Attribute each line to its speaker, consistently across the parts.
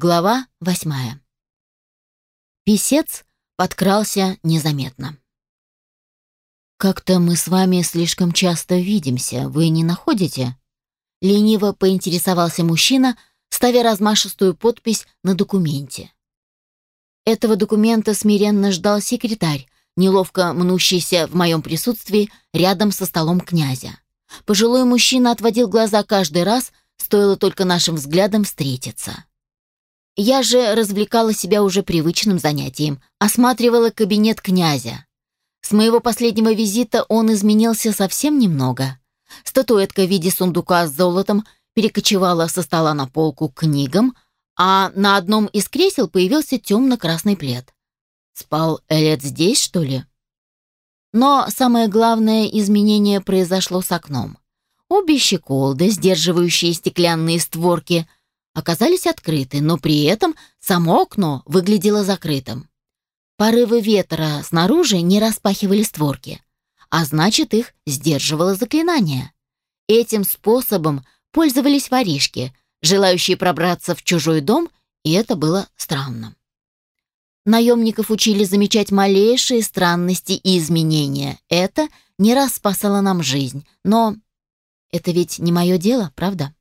Speaker 1: Глава восьмая. Песец подкрался незаметно. «Как-то мы с вами слишком часто видимся, вы не находите?» Лениво поинтересовался мужчина, ставя размашистую подпись на документе. Этого документа смиренно ждал секретарь, неловко мнущийся в моем присутствии рядом со столом князя. Пожилой мужчина отводил глаза каждый раз, стоило только нашим взглядам встретиться. Я же развлекала себя уже привычным занятием, осматривала кабинет князя. С моего последнего визита он изменился совсем немного. Статуэтка в виде сундука с золотом перекочевала со стола на полку к книгам, а на одном из кресел появился темно-красный плед. Спал Элет здесь, что ли? Но самое главное изменение произошло с окном. Обе щеколды, сдерживающие стеклянные створки, оказались открыты, но при этом само окно выглядело закрытым. Порывы ветра снаружи не распахивали створки, а значит, их сдерживало заклинание. Этим способом пользовались воришки, желающие пробраться в чужой дом, и это было странным. Наемников учили замечать малейшие странности и изменения. Это не раз спасало нам жизнь, но это ведь не мое дело, правда?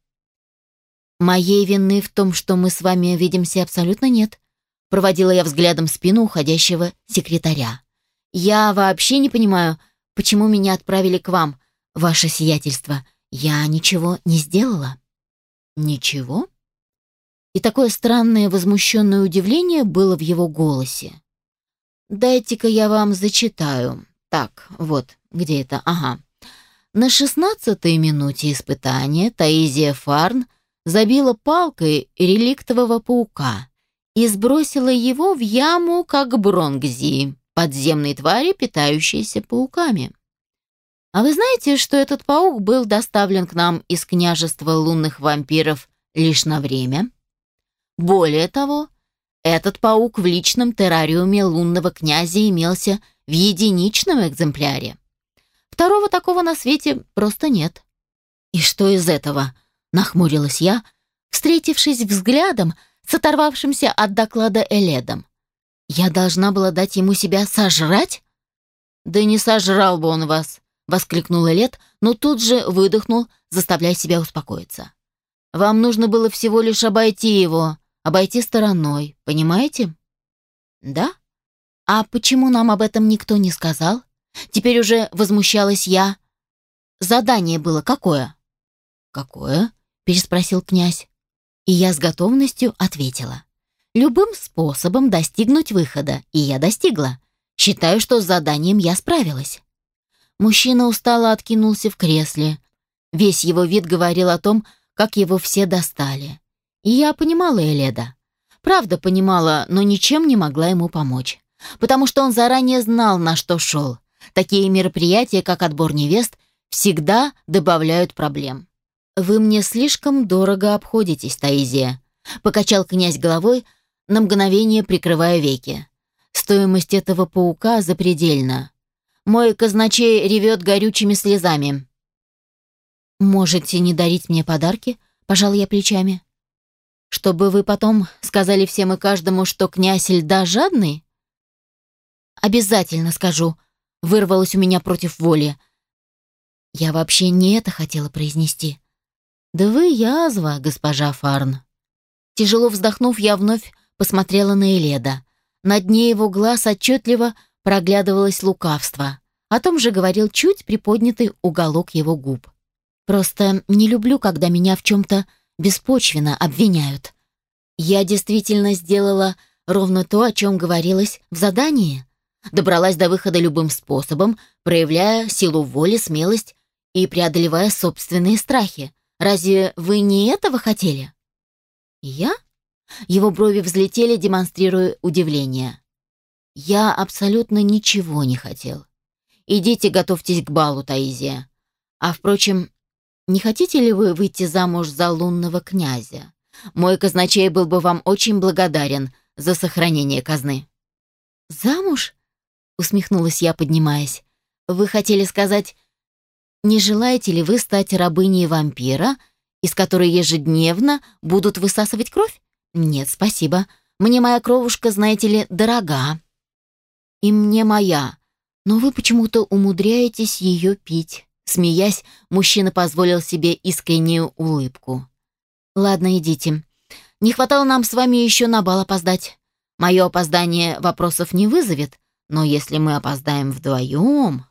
Speaker 1: «Моей вины в том, что мы с вами видимся, абсолютно нет», проводила я взглядом спину уходящего секретаря. «Я вообще не понимаю, почему меня отправили к вам, ваше сиятельство. Я ничего не сделала». «Ничего?» И такое странное возмущенное удивление было в его голосе. «Дайте-ка я вам зачитаю. Так, вот, где это? Ага. На шестнадцатой минуте испытания Таизия Фарн – забила палкой реликтового паука и сбросила его в яму, как бронгзи, подземной твари, питающейся пауками. А вы знаете, что этот паук был доставлен к нам из княжества лунных вампиров лишь на время? Более того, этот паук в личном террариуме лунного князя имелся в единичном экземпляре. Второго такого на свете просто нет. И что из этого? Нахмурилась я, встретившись взглядом с оторвавшимся от доклада Эледом. Я должна была дать ему себя сожрать? Да не сожрал бы он вас, воскликнул Элед, но тут же выдохнул, заставляя себя успокоиться. Вам нужно было всего лишь обойти его, обойти стороной, понимаете? Да? А почему нам об этом никто не сказал? Теперь уже возмущалась я. Задание было какое? Какое? Переспросил князь. И я с готовностью ответила. Любым способом достигнуть выхода, и я достигла. Считаю, что с заданием я справилась. Мужчина устало откинулся в кресле. Весь его вид говорил о том, как его все достали. И я понимала Эледа. Правда понимала, но ничем не могла ему помочь. Потому что он заранее знал, на что шел. Такие мероприятия, как отбор невест, всегда добавляют проблем. «Вы мне слишком дорого обходитесь, Таизия», — покачал князь головой, на мгновение прикрывая веки. «Стоимость этого паука запредельна. Мой казначей ревет горючими слезами». «Можете не дарить мне подарки?» — пожал я плечами. «Чтобы вы потом сказали всем и каждому, что князь льда жадный?» «Обязательно скажу», — вырвалось у меня против воли. Я вообще не это хотела произнести. «Да вы язва, госпожа Фарн». Тяжело вздохнув, я вновь посмотрела на Эледа. На дне его глаз отчетливо проглядывалось лукавство. О том же говорил чуть приподнятый уголок его губ. «Просто не люблю, когда меня в чем-то беспочвенно обвиняют. Я действительно сделала ровно то, о чем говорилось в задании. Добралась до выхода любым способом, проявляя силу воли, смелость и преодолевая собственные страхи. Разве вы не этого хотели?» «Я?» Его брови взлетели, демонстрируя удивление. «Я абсолютно ничего не хотел. Идите, готовьтесь к балу, Таизия. А, впрочем, не хотите ли вы выйти замуж за лунного князя? Мой казначей был бы вам очень благодарен за сохранение казны». «Замуж?» — усмехнулась я, поднимаясь. «Вы хотели сказать, не желаете ли вы стать рабыней вампира, из которой ежедневно будут высасывать кровь? «Нет, спасибо. Мне моя кровушка, знаете ли, дорога». «И мне моя. Но вы почему-то умудряетесь ее пить». Смеясь, мужчина позволил себе искреннюю улыбку. «Ладно, идите. Не хватало нам с вами еще на бал опоздать. Мое опоздание вопросов не вызовет, но если мы опоздаем вдвоем...»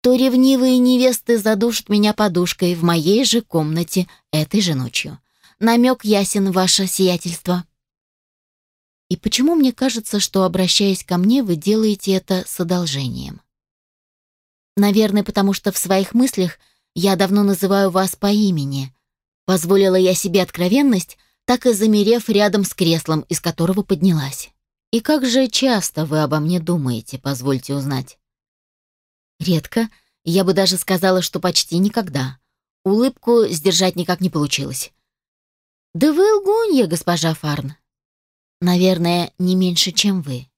Speaker 1: то ревнивые невесты задушат меня подушкой в моей же комнате этой же ночью. Намек ясен, ваше сиятельство. И почему мне кажется, что, обращаясь ко мне, вы делаете это с одолжением? Наверное, потому что в своих мыслях я давно называю вас по имени. Позволила я себе откровенность, так и замерев рядом с креслом, из которого поднялась. И как же часто вы обо мне думаете, позвольте узнать? Редко, я бы даже сказала, что почти никогда. Улыбку сдержать никак не получилось. «Да вы лгунья, госпожа Фарн». «Наверное, не меньше, чем вы».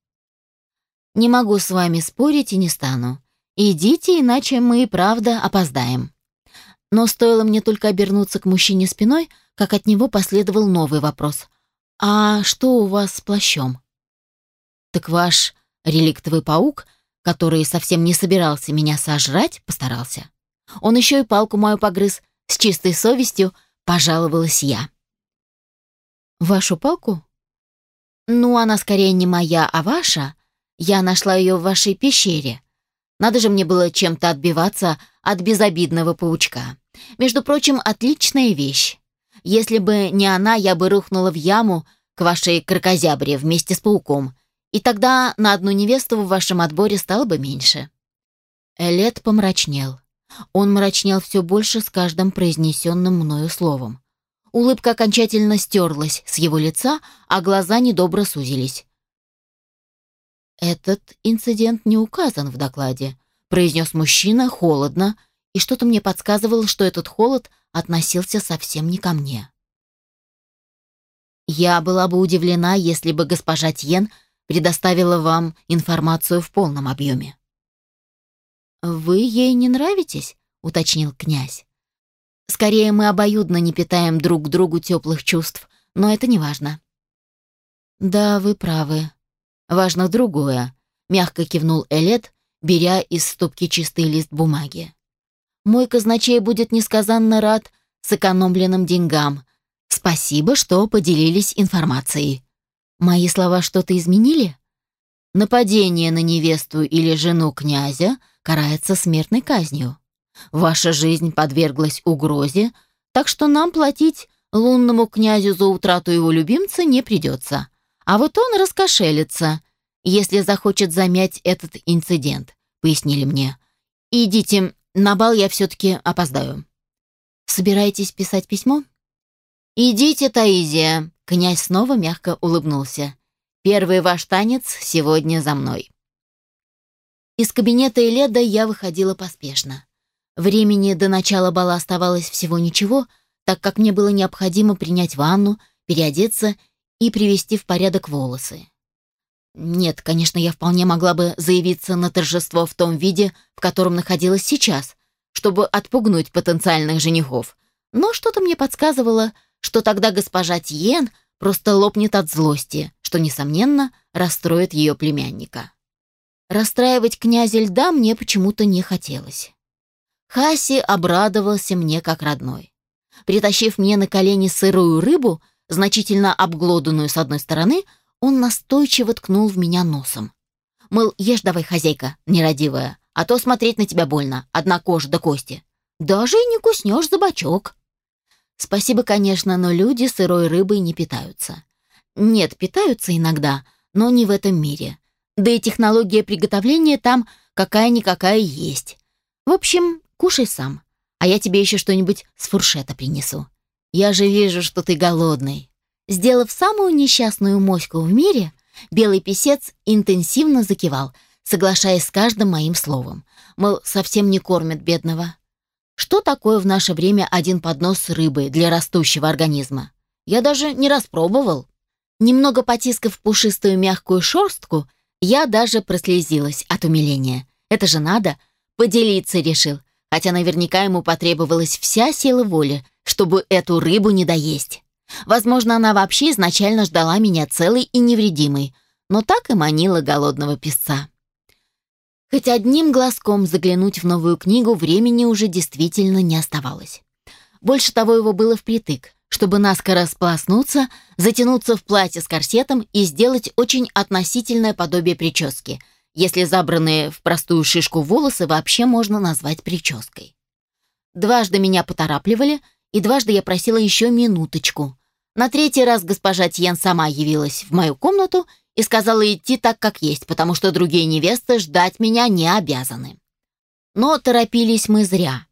Speaker 1: «Не могу с вами спорить и не стану. Идите, иначе мы и правда опоздаем». Но стоило мне только обернуться к мужчине спиной, как от него последовал новый вопрос. «А что у вас с плащом?» «Так ваш реликтовый паук — который совсем не собирался меня сожрать, постарался. Он еще и палку мою погрыз, с чистой совестью пожаловалась я. «Вашу палку?» «Ну, она скорее не моя, а ваша. Я нашла ее в вашей пещере. Надо же мне было чем-то отбиваться от безобидного паучка. Между прочим, отличная вещь. Если бы не она, я бы рухнула в яму к вашей крокозябре вместе с пауком, и тогда на одну невесту в вашем отборе стало бы меньше». Элет помрачнел. Он мрачнел все больше с каждым произнесенным мною словом. Улыбка окончательно стерлась с его лица, а глаза недобро сузились. «Этот инцидент не указан в докладе», — произнес мужчина холодно, и что-то мне подсказывало, что этот холод относился совсем не ко мне. Я была бы удивлена, если бы госпожа Тьен предоставила вам информацию в полном объеме. «Вы ей не нравитесь?» — уточнил князь. «Скорее, мы обоюдно не питаем друг к другу теплых чувств, но это не важно». «Да, вы правы. Важно другое», — мягко кивнул Элет, беря из стопки чистый лист бумаги. «Мой казначей будет несказанно рад сэкономленным деньгам. Спасибо, что поделились информацией. Мои слова что-то изменили? Нападение на невесту или жену князя карается смертной казнью. Ваша жизнь подверглась угрозе, так что нам платить лунному князю за утрату его любимца не придется. А вот он раскошелится, если захочет замять этот инцидент, пояснили мне. Идите, на бал я все-таки опоздаю. Собираетесь писать письмо? Идите, Таизия, Князь снова мягко улыбнулся. «Первый ваш танец сегодня за мной». Из кабинета Эледа я выходила поспешно. Времени до начала бала оставалось всего ничего, так как мне было необходимо принять ванну, переодеться и привести в порядок волосы. Нет, конечно, я вполне могла бы заявиться на торжество в том виде, в котором находилась сейчас, чтобы отпугнуть потенциальных женихов. Но что-то мне подсказывало, что тогда госпожа Тьен просто лопнет от злости, что, несомненно, расстроит ее племянника. Расстраивать князя льда мне почему-то не хотелось. Хаси обрадовался мне как родной. Притащив мне на колени сырую рыбу, значительно обглоданную с одной стороны, он настойчиво ткнул в меня носом. Мыл, ешь давай, хозяйка, нерадивая, а то смотреть на тебя больно, одна кожа до кости. Даже и не куснешь за бочок. Спасибо, конечно, но люди сырой рыбой не питаются. Нет, питаются иногда, но не в этом мире. Да и технология приготовления там какая-никакая есть. В общем, кушай сам, а я тебе еще что-нибудь с фуршета принесу. Я же вижу, что ты голодный. Сделав самую несчастную моську в мире, белый писец интенсивно закивал, соглашаясь с каждым моим словом. Мол, совсем не кормят бедного. Что такое в наше время один поднос рыбы для растущего организма? Я даже не распробовал. Немного потискав пушистую мягкую шерстку, я даже прослезилась от умиления. Это же надо. Поделиться решил, хотя наверняка ему потребовалась вся сила воли, чтобы эту рыбу не доесть. Возможно, она вообще изначально ждала меня целой и невредимой, но так и манила голодного песца. Хоть одним глазком заглянуть в новую книгу времени уже действительно не оставалось. Больше того, его было впритык, чтобы наскоро сполоснуться, затянуться в платье с корсетом и сделать очень относительное подобие прически, если забранные в простую шишку волосы вообще можно назвать прической. Дважды меня поторапливали, и дважды я просила еще минуточку. На третий раз госпожа Тьен сама явилась в мою комнату и сказала идти так, как есть, потому что другие невесты ждать меня не обязаны. Но торопились мы зря.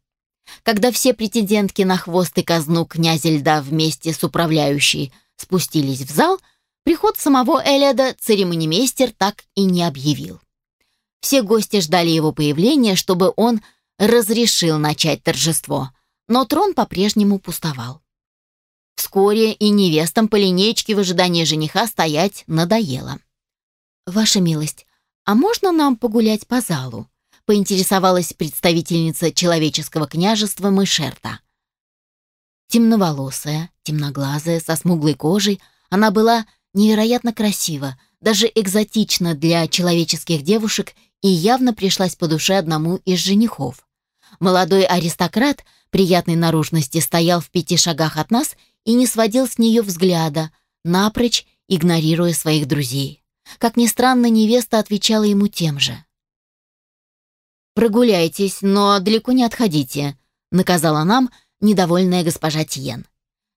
Speaker 1: Когда все претендентки на хвост и казну князя льда вместе с управляющей спустились в зал, приход самого Эледа церемонимейстер так и не объявил. Все гости ждали его появления, чтобы он разрешил начать торжество, но трон по-прежнему пустовал. Вскоре и невестам по линеечке в ожидании жениха стоять надоело. «Ваша милость, а можно нам погулять по залу?» поинтересовалась представительница человеческого княжества Мышерта. Темноволосая, темноглазая, со смуглой кожей, она была невероятно красива, даже экзотична для человеческих девушек и явно пришлась по душе одному из женихов. Молодой аристократ приятной наружности стоял в пяти шагах от нас и не сводил с нее взгляда, напрочь игнорируя своих друзей. Как ни странно, невеста отвечала ему тем же. «Прогуляйтесь, но далеко не отходите», — наказала нам недовольная госпожа Тиен.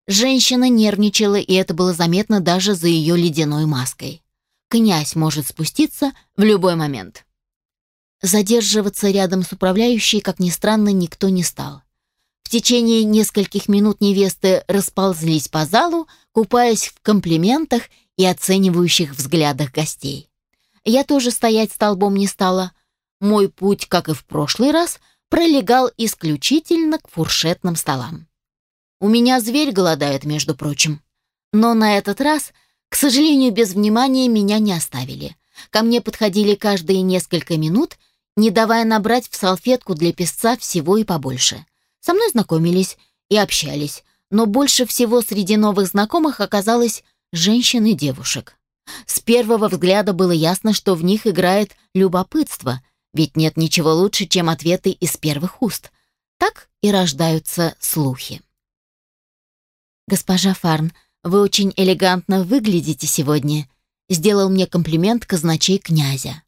Speaker 1: Женщина нервничала, и это было заметно даже за ее ледяной маской. Князь может спуститься в любой момент. Задерживаться рядом с управляющей, как ни странно, никто не стал. Течение нескольких минут невесты расползлись по залу, купаясь в комплиментах и оценивающих взглядах гостей. Я тоже стоять столбом не стала. Мой путь, как и в прошлый раз, пролегал исключительно к фуршетным столам. У меня зверь голодает, между прочим. Но на этот раз, к сожалению, без внимания меня не оставили. Ко мне подходили каждые несколько минут, не давая набрать в салфетку для песца всего и побольше. Со мной знакомились и общались, но больше всего среди новых знакомых оказалось женщин и девушек. С первого взгляда было ясно, что в них играет любопытство, ведь нет ничего лучше, чем ответы из первых уст. Так и рождаются слухи. «Госпожа Фарн, вы очень элегантно выглядите сегодня», сделал мне комплимент казначей князя.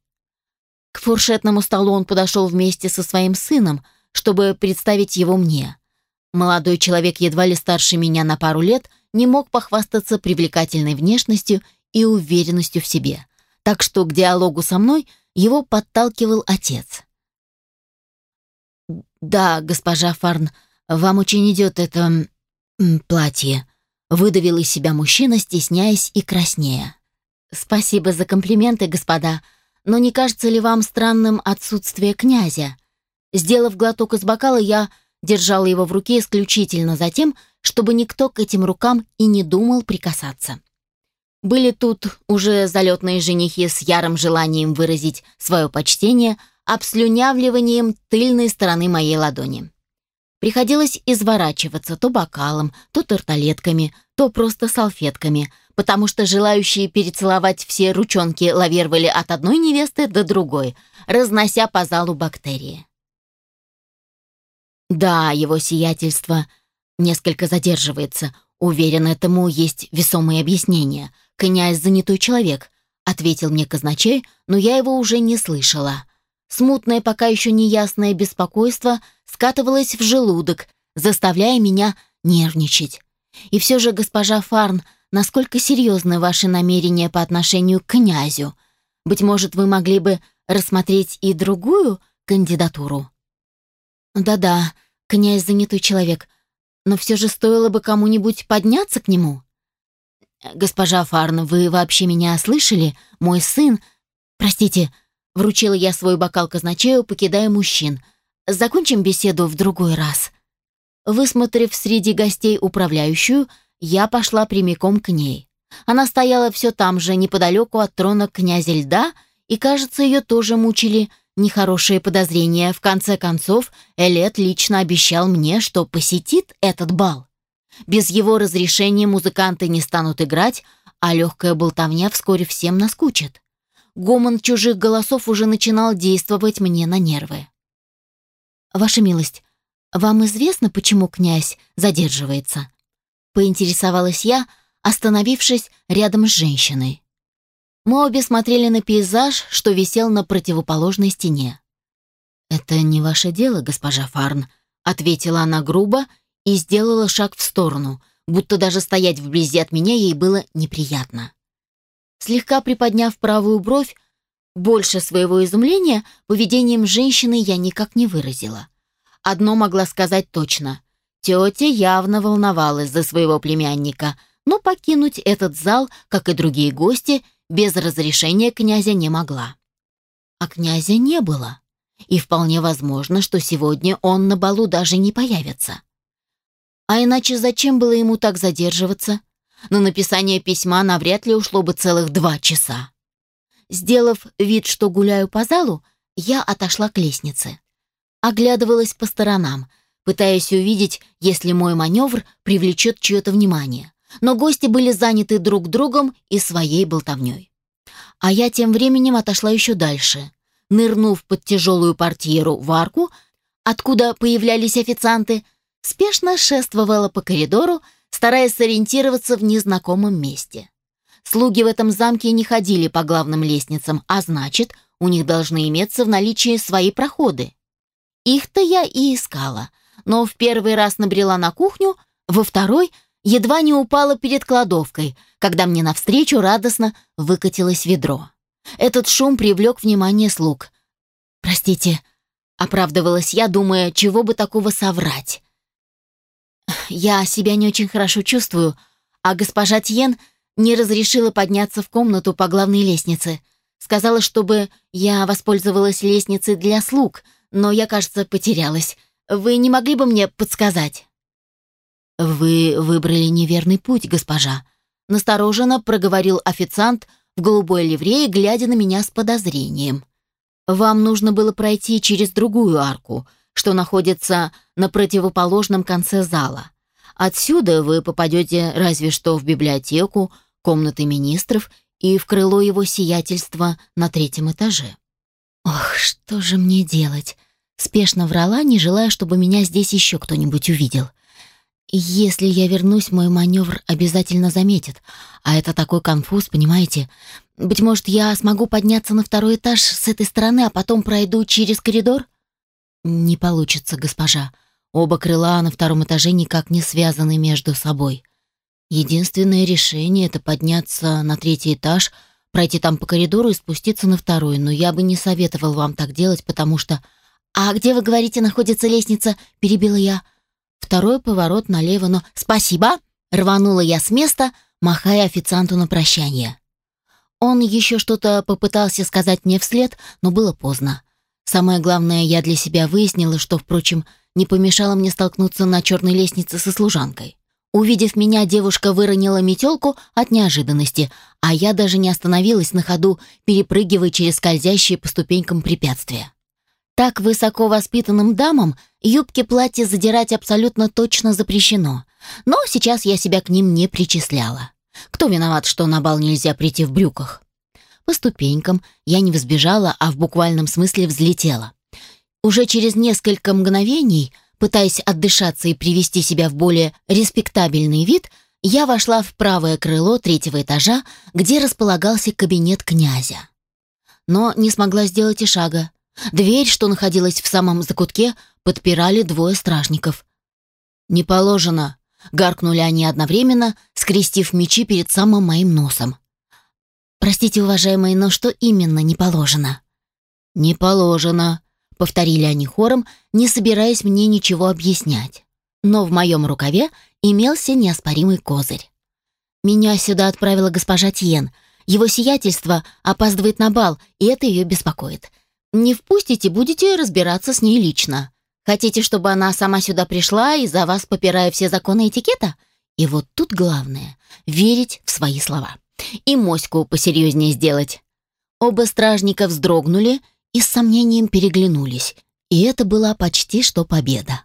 Speaker 1: К фуршетному столу он подошел вместе со своим сыном, чтобы представить его мне. Молодой человек, едва ли старше меня на пару лет, не мог похвастаться привлекательной внешностью и уверенностью в себе, так что к диалогу со мной его подталкивал отец. «Да, госпожа Фарн, вам очень идет это... платье», — выдавил из себя мужчина, стесняясь и краснея. «Спасибо за комплименты, господа, но не кажется ли вам странным отсутствие князя?» Сделав глоток из бокала, я держала его в руке исключительно за тем, чтобы никто к этим рукам и не думал прикасаться. Были тут уже залетные женихи с ярым желанием выразить свое почтение обслюнявливанием тыльной стороны моей ладони. Приходилось изворачиваться то бокалом, то тарталетками, то просто салфетками, потому что желающие перецеловать все ручонки лавировали от одной невесты до другой, разнося по залу бактерии. Да, его сиятельство несколько задерживается. Уверен, этому есть весомые объяснения. Князь занятой человек, ответил мне казначей, но я его уже не слышала. Смутное, пока еще неясное беспокойство скатывалось в желудок, заставляя меня нервничать. И все же, госпожа Фарн, насколько серьезны ваши намерения по отношению к князю? Быть может, вы могли бы рассмотреть и другую кандидатуру? Да-да, князь занятой человек, но все же стоило бы кому-нибудь подняться к нему. Госпожа Фарн, вы вообще меня слышали? Мой сын... Простите, вручила я свой бокал казначею, покидая мужчин. Закончим беседу в другой раз. Высмотрев среди гостей управляющую, я пошла прямиком к ней. Она стояла все там же, неподалеку от трона князя льда, и, кажется, ее тоже мучили нехорошие подозрения. В конце концов, Элет лично обещал мне, что посетит этот бал. Без его разрешения музыканты не станут играть, а легкая болтовня вскоре всем наскучит. Гомон чужих голосов уже начинал действовать мне на нервы. «Ваша милость, вам известно, почему князь задерживается?» Поинтересовалась я, остановившись рядом с женщиной. Мы обе смотрели на пейзаж, что висел на противоположной стене. «Это не ваше дело, госпожа Фарн», — ответила она грубо и сделала шаг в сторону, будто даже стоять вблизи от меня ей было неприятно. Слегка приподняв правую бровь, больше своего изумления поведением женщины я никак не выразила. Одно могла сказать точно. Тетя явно волновалась за своего племянника, но покинуть этот зал, как и другие гости, без разрешения князя не могла. А князя не было. И вполне возможно, что сегодня он на балу даже не появится. А иначе зачем было ему так задерживаться? На написание письма навряд ли ушло бы целых два часа. Сделав вид, что гуляю по залу, я отошла к лестнице. Оглядывалась по сторонам, пытаясь увидеть, если мой маневр привлечет чье-то внимание. Но гости были заняты друг другом и своей болтовней. А я тем временем отошла еще дальше. Нырнув под тяжелую портьеру в арку, откуда появлялись официанты, спешно шествовала по коридору, стараясь сориентироваться в незнакомом месте. Слуги в этом замке не ходили по главным лестницам, а значит, у них должны иметься в наличии свои проходы. Их-то я и искала, но в первый раз набрела на кухню, во второй едва не упала перед кладовкой, когда мне навстречу радостно выкатилось ведро. Этот шум привлек внимание слуг. «Простите», — оправдывалась я, думая, чего бы такого соврать. «Я себя не очень хорошо чувствую, а госпожа Тьен не разрешила подняться в комнату по главной лестнице. Сказала, чтобы я воспользовалась лестницей для слуг, но я, кажется, потерялась. Вы не могли бы мне подсказать?» «Вы выбрали неверный путь, госпожа», — настороженно проговорил официант в голубой ливрее, глядя на меня с подозрением. «Вам нужно было пройти через другую арку, что находится на противоположном конце зала. Отсюда вы попадете разве что в библиотеку, комнаты министров и в крыло его сиятельства на третьем этаже». «Ох, что же мне делать?» Спешно врала, не желая, чтобы меня здесь еще кто-нибудь увидел. Если я вернусь, мой маневр обязательно заметит. А это такой конфуз, понимаете? Быть может, я смогу подняться на второй этаж с этой стороны, а потом пройду через коридор? Не получится, госпожа. Оба крыла на втором этаже никак не связаны между собой. Единственное решение — это подняться на третий этаж, пройти там по коридору и спуститься на второй, но я бы не советовал вам так делать, потому что... «А где, вы говорите, находится лестница?» — перебила я. Второй поворот налево, но «Спасибо!» — рванула я с места, махая официанту на прощание. Он еще что-то попытался сказать мне вслед, но было поздно. Самое главное, я для себя выяснила, что, впрочем, не помешало мне столкнуться на черной лестнице со служанкой. Увидев меня, девушка выронила метелку от неожиданности, а я даже не остановилась на ходу, перепрыгивая через скользящие по ступенькам препятствия. Так высоко воспитанным дамам юбки платья задирать абсолютно точно запрещено. Но сейчас я себя к ним не причисляла. Кто виноват, что на бал нельзя прийти в брюках? По ступенькам я не взбежала, а в буквальном смысле взлетела. Уже через несколько мгновений, пытаясь отдышаться и привести себя в более респектабельный вид, я вошла в правое крыло третьего этажа, где располагался кабинет князя. Но не смогла сделать и шага. Дверь, что находилась в самом закутке, подпирали двое стражников. «Не положено», — гаркнули они одновременно, скрестив мечи перед самым моим носом. «Простите, уважаемые, но что именно не положено?» «Не положено», — повторили они хором, не собираясь мне ничего объяснять. Но в моем рукаве имелся неоспоримый козырь. Меня сюда отправила госпожа Тьен. Его сиятельство опаздывает на бал, и это ее беспокоит. Не впустите, будете разбираться с ней лично. Хотите, чтобы она сама сюда пришла и за вас попирая все законы этикета? И вот тут главное — верить в свои слова. И моську посерьезнее сделать. Оба стражника вздрогнули и с сомнением переглянулись. И это была почти что победа.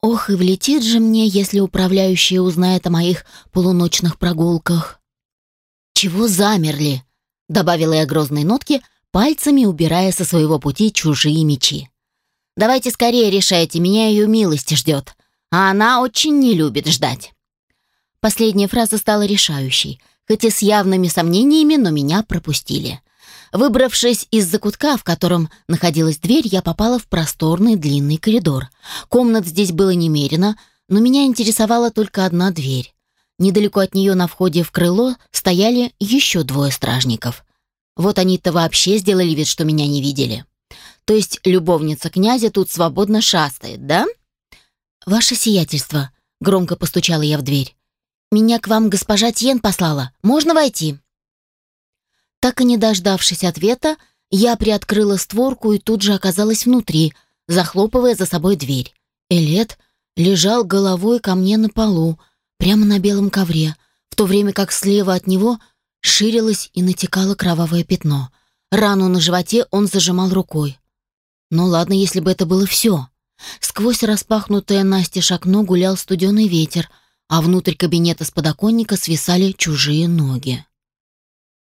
Speaker 1: Ох, и влетит же мне, если управляющая узнает о моих полуночных прогулках. «Чего замерли?» — добавила я грозной нотки, пальцами убирая со своего пути чужие мечи. «Давайте скорее решайте, меня ее милость ждет, а она очень не любит ждать». Последняя фраза стала решающей, хоть и с явными сомнениями, но меня пропустили. Выбравшись из закутка, в котором находилась дверь, я попала в просторный длинный коридор. Комнат здесь было немерено, но меня интересовала только одна дверь. Недалеко от нее на входе в крыло стояли еще двое стражников. Вот они-то вообще сделали вид, что меня не видели. То есть любовница князя тут свободно шастает, да? «Ваше сиятельство», — громко постучала я в дверь. «Меня к вам госпожа Тьен послала. Можно войти?» Так и не дождавшись ответа, я приоткрыла створку и тут же оказалась внутри, захлопывая за собой дверь. Элет лежал головой ко мне на полу, прямо на белом ковре, в то время как слева от него ширилось и натекало кровавое пятно. Рану на животе он зажимал рукой. Ну ладно, если бы это было все. Сквозь распахнутое настежь окно гулял студеный ветер, а внутрь кабинета с подоконника свисали чужие ноги.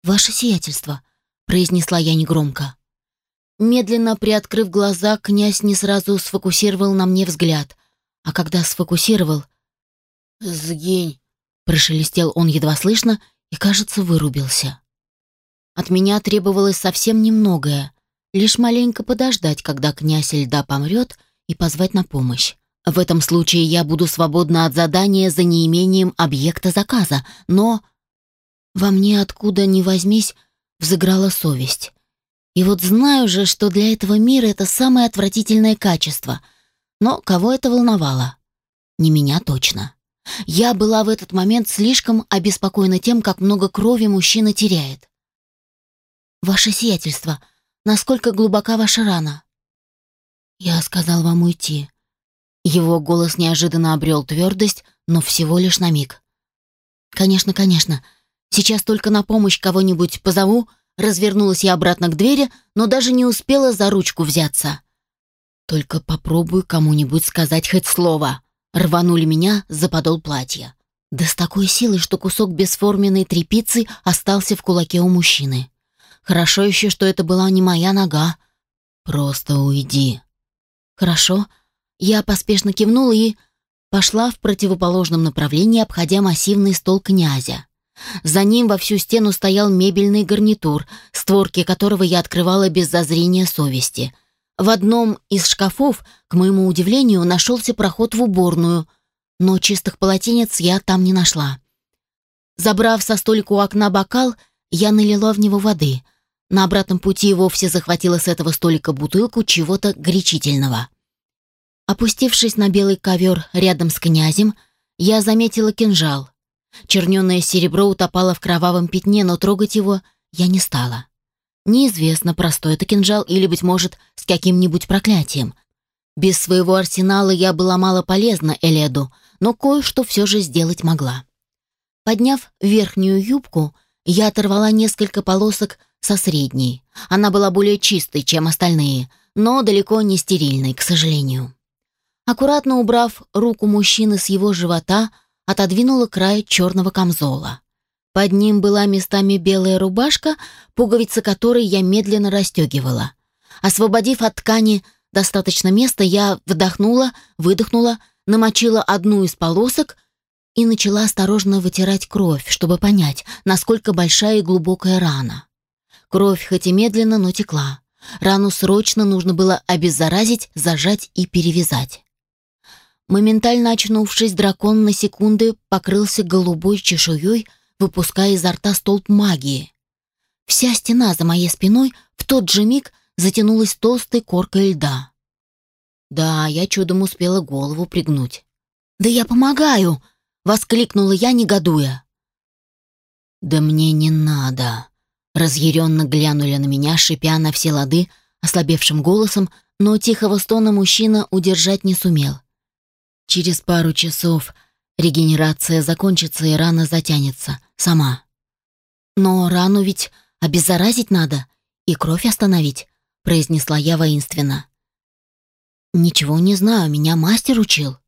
Speaker 1: «Ваше сиятельство», — произнесла я негромко. Медленно приоткрыв глаза, князь не сразу сфокусировал на мне взгляд, а когда сфокусировал, «Сгинь!» — прошелестел он едва слышно и, кажется, вырубился. От меня требовалось совсем немногое, лишь маленько подождать, когда князь льда помрет, и позвать на помощь. В этом случае я буду свободна от задания за неимением объекта заказа, но... Во мне откуда ни возьмись взыграла совесть. И вот знаю же, что для этого мира это самое отвратительное качество. Но кого это волновало? Не меня точно. Я была в этот момент слишком обеспокоена тем, как много крови мужчина теряет. «Ваше сиятельство, насколько глубока ваша рана?» «Я сказал вам уйти». Его голос неожиданно обрел твердость, но всего лишь на миг. «Конечно, конечно. Сейчас только на помощь кого-нибудь позову». Развернулась я обратно к двери, но даже не успела за ручку взяться. «Только попробуй кому-нибудь сказать хоть слово», рванули меня за подол платья. Да с такой силой, что кусок бесформенной тряпицы остался в кулаке у мужчины. Хорошо еще, что это была не моя нога. Просто уйди. Хорошо. Я поспешно кивнула и пошла в противоположном направлении, обходя массивный стол князя. За ним во всю стену стоял мебельный гарнитур, створки которого я открывала без зазрения совести — в одном из шкафов, к моему удивлению, нашелся проход в уборную, но чистых полотенец я там не нашла. Забрав со столика у окна бокал, я налила в него воды. На обратном пути вовсе захватила с этого столика бутылку чего-то горячительного. Опустившись на белый ковер рядом с князем, я заметила кинжал. Черненое серебро утопало в кровавом пятне, но трогать его я не стала. Неизвестно, простой это кинжал или, быть может, с каким-нибудь проклятием. Без своего арсенала я была мало полезна Эледу, но кое-что все же сделать могла. Подняв верхнюю юбку, я оторвала несколько полосок со средней. Она была более чистой, чем остальные, но далеко не стерильной, к сожалению. Аккуратно убрав руку мужчины с его живота, отодвинула край черного камзола. Под ним была местами белая рубашка, пуговицы которой я медленно расстегивала. Освободив от ткани достаточно места, я вдохнула, выдохнула, намочила одну из полосок и начала осторожно вытирать кровь, чтобы понять, насколько большая и глубокая рана. Кровь хоть и медленно, но текла. Рану срочно нужно было обеззаразить, зажать и перевязать. Моментально очнувшись, дракон на секунды покрылся голубой чешуей, выпуская изо рта столб магии. Вся стена за моей спиной в тот же миг затянулась толстой коркой льда. Да, я чудом успела голову пригнуть. «Да я помогаю!» — воскликнула я, негодуя. «Да мне не надо!» Разъяренно глянули на меня, шипя на все лады, ослабевшим голосом, но тихого стона мужчина удержать не сумел. Через пару часов Регенерация закончится и рана затянется. Сама. Но рану ведь обеззаразить надо и кровь остановить, произнесла я воинственно. Ничего не знаю, меня мастер учил.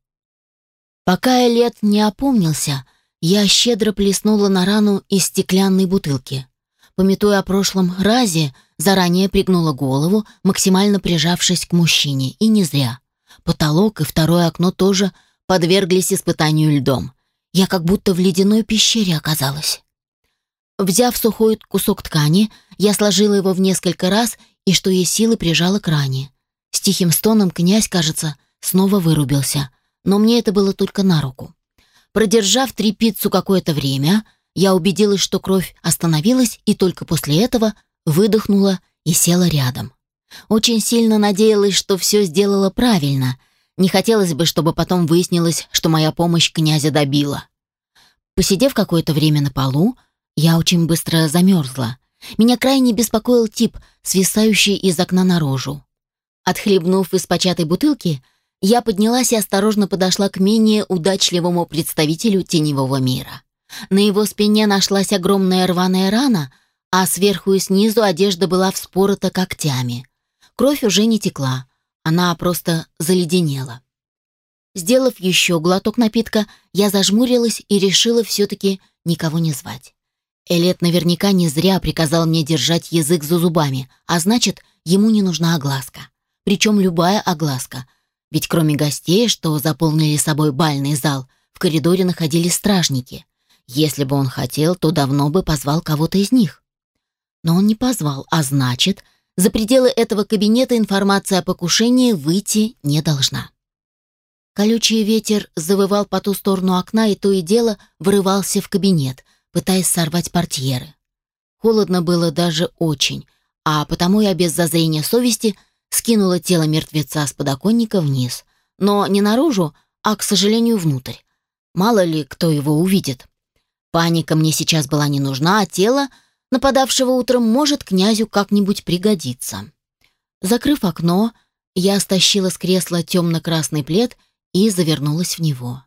Speaker 1: Пока Элет не опомнился, я щедро плеснула на рану из стеклянной бутылки. Пометуя о прошлом разе, заранее пригнула голову, максимально прижавшись к мужчине, и не зря. Потолок и второе окно тоже подверглись испытанию льдом. Я как будто в ледяной пещере оказалась. Взяв сухой кусок ткани, я сложила его в несколько раз и, что есть силы, прижала к ране. С тихим стоном князь, кажется, снова вырубился, но мне это было только на руку. Продержав трепицу какое-то время, я убедилась, что кровь остановилась, и только после этого выдохнула и села рядом. Очень сильно надеялась, что все сделала правильно. Не хотелось бы, чтобы потом выяснилось, что моя помощь князя добила. Посидев какое-то время на полу, я очень быстро замерзла. Меня крайне беспокоил тип, свисающий из окна наружу. Отхлебнув из початой бутылки, я поднялась и осторожно подошла к менее удачливому представителю теневого мира. На его спине нашлась огромная рваная рана, а сверху и снизу одежда была вспорота когтями. Кровь уже не текла, она просто заледенела. Сделав еще глоток напитка, я зажмурилась и решила все-таки никого не звать. Элет наверняка не зря приказал мне держать язык за зубами, а значит, ему не нужна огласка. Причем любая огласка. Ведь кроме гостей, что заполнили собой бальный зал, в коридоре находились стражники. Если бы он хотел, то давно бы позвал кого-то из них. Но он не позвал, а значит, за пределы этого кабинета информация о покушении выйти не должна. Колючий ветер завывал по ту сторону окна и то и дело вырывался в кабинет, пытаясь сорвать портьеры. Холодно было даже очень, а потому я без зазрения совести скинула тело мертвеца с подоконника вниз, но не наружу, а, к сожалению, внутрь. Мало ли кто его увидит. Паника мне сейчас была не нужна, а тело — нападавшего утром может князю как-нибудь пригодиться. Закрыв окно, я стащила с кресла темно-красный плед и завернулась в него.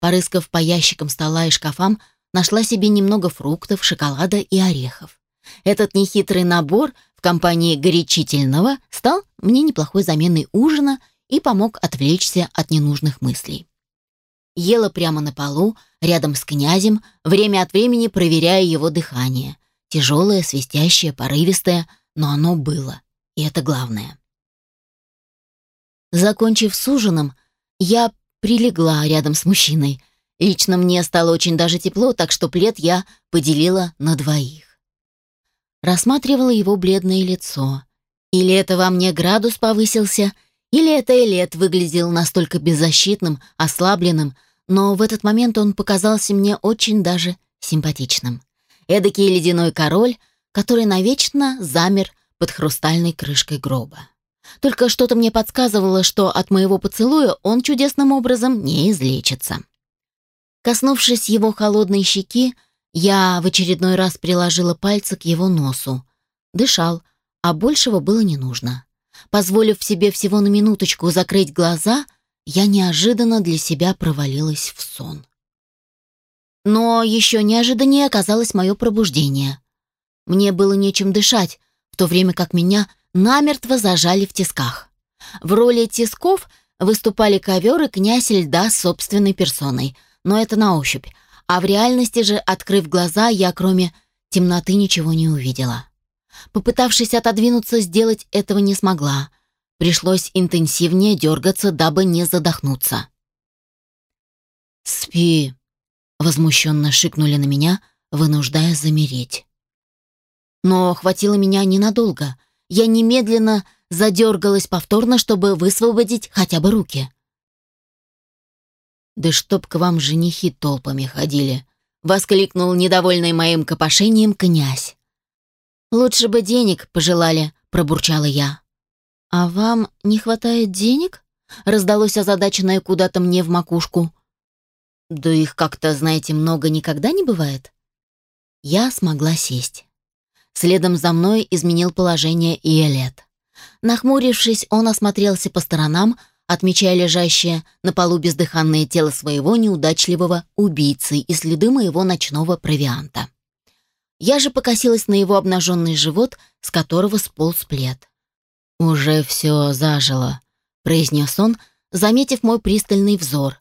Speaker 1: Порыскав по ящикам стола и шкафам, нашла себе немного фруктов, шоколада и орехов. Этот нехитрый набор в компании горячительного стал мне неплохой заменой ужина и помог отвлечься от ненужных мыслей. Ела прямо на полу, рядом с князем, время от времени проверяя его дыхание. Тяжелое, свистящее, порывистое, но оно было, и это главное. Закончив с ужином, я прилегла рядом с мужчиной. Лично мне стало очень даже тепло, так что плед я поделила на двоих. Рассматривала его бледное лицо. Или это во мне градус повысился, или это Элет выглядел настолько беззащитным, ослабленным, но в этот момент он показался мне очень даже симпатичным эдакий ледяной король, который навечно замер под хрустальной крышкой гроба. Только что-то мне подсказывало, что от моего поцелуя он чудесным образом не излечится. Коснувшись его холодной щеки, я в очередной раз приложила пальцы к его носу. Дышал, а большего было не нужно. Позволив себе всего на минуточку закрыть глаза, я неожиданно для себя провалилась в сон. Но еще неожиданнее оказалось мое пробуждение. Мне было нечем дышать, в то время как меня намертво зажали в тисках. В роли тисков выступали ковер и князь льда с собственной персоной, но это на ощупь. А в реальности же, открыв глаза, я кроме темноты ничего не увидела. Попытавшись отодвинуться, сделать этого не смогла. Пришлось интенсивнее дергаться, дабы не задохнуться. «Спи», Возмущенно шикнули на меня, вынуждая замереть. Но хватило меня ненадолго. Я немедленно задергалась повторно, чтобы высвободить хотя бы руки. «Да чтоб к вам женихи толпами ходили!» — воскликнул недовольный моим копошением князь. «Лучше бы денег пожелали», — пробурчала я. «А вам не хватает денег?» — раздалось озадаченное куда-то мне в макушку. Да их как-то, знаете, много никогда не бывает. Я смогла сесть. Следом за мной изменил положение и Элет. Нахмурившись, он осмотрелся по сторонам, отмечая лежащее на полу бездыханное тело своего неудачливого убийцы и следы моего ночного провианта. Я же покосилась на его обнаженный живот, с которого сполз плед. «Уже все зажило», — произнес он, заметив мой пристальный взор,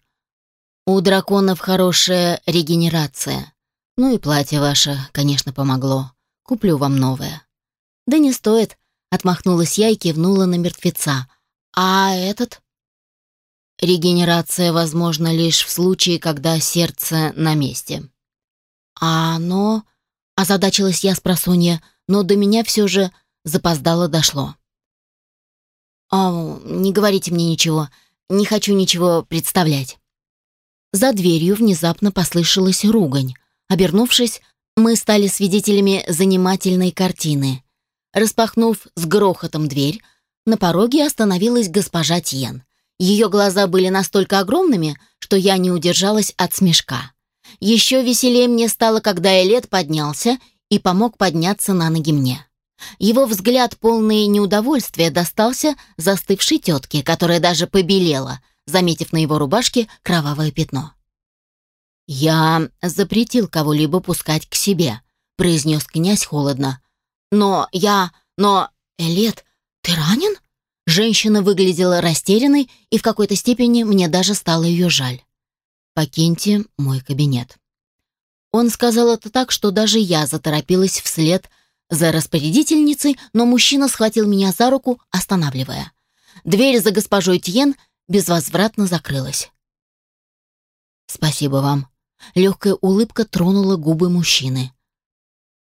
Speaker 1: У драконов хорошая регенерация. Ну и платье ваше, конечно, помогло. Куплю вам новое. Да не стоит, отмахнулась я и кивнула на мертвеца. А этот? Регенерация возможна лишь в случае, когда сердце на месте. А оно... Озадачилась я с просонья, но до меня все же запоздало дошло. «О, не говорите мне ничего. Не хочу ничего представлять». За дверью внезапно послышалась ругань. Обернувшись, мы стали свидетелями занимательной картины. Распахнув с грохотом дверь, на пороге остановилась госпожа Тьен. Ее глаза были настолько огромными, что я не удержалась от смешка. Еще веселее мне стало, когда Элет поднялся и помог подняться на ноги мне. Его взгляд, полный неудовольствия, достался застывшей тетке, которая даже побелела, заметив на его рубашке кровавое пятно. «Я запретил кого-либо пускать к себе», — произнес князь холодно. «Но я... Но... Элет, ты ранен?» Женщина выглядела растерянной, и в какой-то степени мне даже стало ее жаль. «Покиньте мой кабинет». Он сказал это так, что даже я заторопилась вслед за распорядительницей, но мужчина схватил меня за руку, останавливая. Дверь за госпожой Тьен безвозвратно закрылась. «Спасибо вам». Легкая улыбка тронула губы мужчины.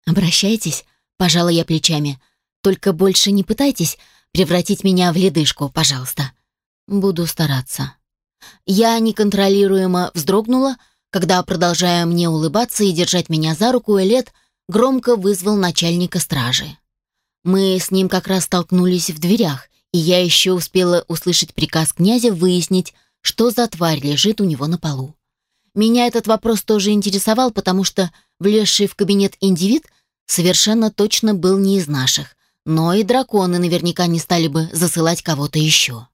Speaker 1: «Обращайтесь», — пожала я плечами. «Только больше не пытайтесь превратить меня в ледышку, пожалуйста. Буду стараться». Я неконтролируемо вздрогнула, когда, продолжая мне улыбаться и держать меня за руку, Элет громко вызвал начальника стражи. Мы с ним как раз столкнулись в дверях, и я еще успела услышать приказ князя выяснить, что за тварь лежит у него на полу. Меня этот вопрос тоже интересовал, потому что влезший в кабинет индивид совершенно точно был не из наших, но и драконы наверняка не стали бы засылать кого-то еще.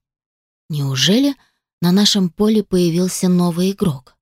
Speaker 1: Неужели на нашем поле появился новый игрок?